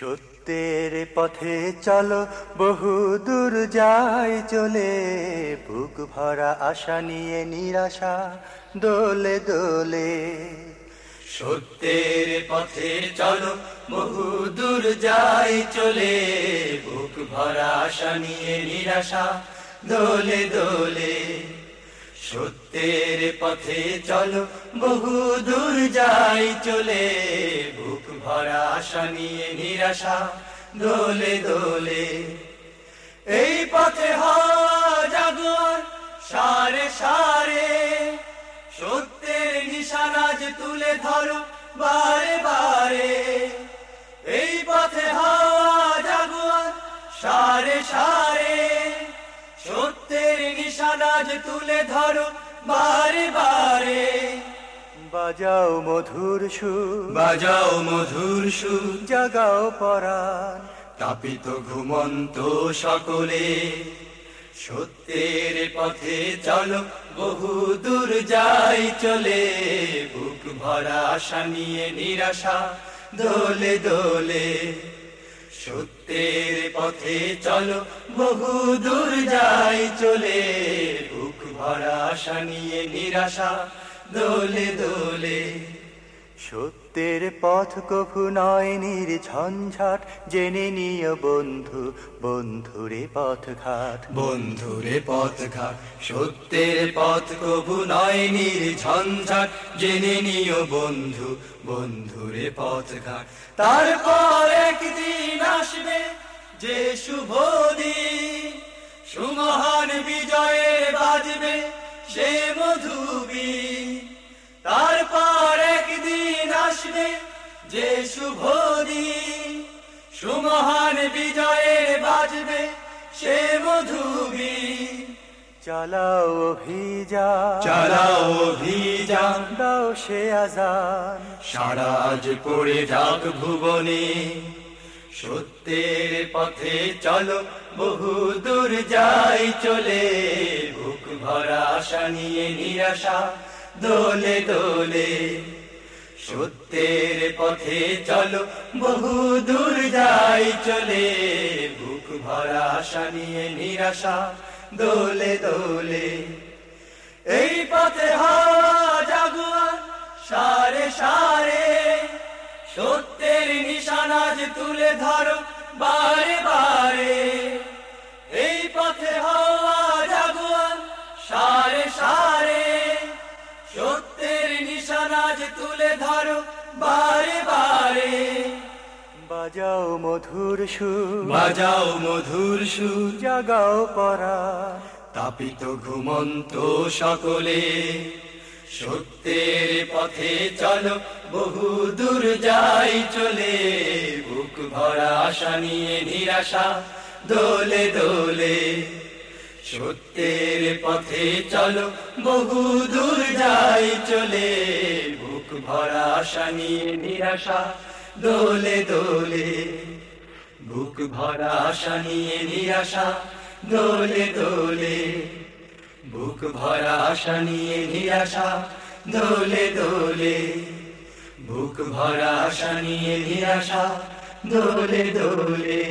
সত্যের পথে চলো, বহু দূর যাই চলে। বুক ভরা আশা নিয়ে নিরাশা, দোলে দোলে। সত্যের পথে চলো, বহু দূর যাই চলে। বুক ভরা আশা নিয়ে নিরাশা, দোলে দোলে। সত্যের পথে চলো, বহু দূর যাই চলে। বুক আশা নিয়ে নিরাশা, দোলে দোলে। এই পথে হওয়া জাগর সারে সারে। সত্যের নিশানাজ তুলে ধরো বারে বারে। এই পথে জাগুয়ার সারে সারে। সত্যের নিশানাজ তুলে ধরো বারে বারে। বাজাও মধুর সুর। বাজাও মধুর সুর। জাগাও পরাণ। তাপিত ঘুমন্ত সকলে সত্যের পথে চলো বহু দূর যাই চলে। বুক ভরা আশা নিয়ে নিরাশা দোলে দোলে। সত্যের পথে চলো বহু দূর যাই চলে। বুক ভরা আশা নিয়ে নিরাশা দোলে দোলে। সত্যের পথ কভু নয় নির ঝঞ্ঝাট জেনে নিও বন্ধু, বন্ধুরে পথ ঘাট বন্ধুরে পথ ঘাট সত্যের পথ কবু নয় নির ঝঞ্ঝাট জেনে নিও বন্ধু, বন্ধুরে পথ ঘাট তারপর একদিন আসবে যে শুভ দিন, সুমহান বিজয়ের বাজবে সে মধুবী যে শুভ দিন সুমহান বিজয়ের বাজবে সে মধুবী চালাও অভিযান চালাও অভিযান দাও সে আজান। সারা আজ পড়ে যাক ভুবনে। সত্যের পথে চলো বহু দূর যাই চলে। বুক ভরা আশা নিয়ে নিরাশা দোলে দোলে। সত্যের পথে চলো, বহু দূর যাই চলে। বুক ভরা আশা নিয়ে নিরাশা, দোলে দোলে। এই পথে জাগুয়ার জাগুয়া, সারে সারে। সত্যের নিশানাজ তুলে ধরো নিশানাজ তুলে ধরো। বারে বারে। বাজাও মধুর সুর। বাজাও মধুর সুর। জাগাও পরাণ তাপিত ঘুমন্ত সকলে সত্যের পথে চলো। বহু দূর যাই চলে বুক ভরা আশা নিয়ে নিরাশা দোলে দোলে। সত্যের পথে চলো, বহু দূর যাই চলে। বুক ভরা আশা নিয়ে নিরাশা, দোলে দোলে। বুক ভরা আশা নিয়ে নিরাশা, দোলে দোলে। বুক ভরা আশা নিয়ে নিরাশা, দোলে দোলে। বুক ভরা আশা নিয়ে নিরাশা, দোলে দোলে।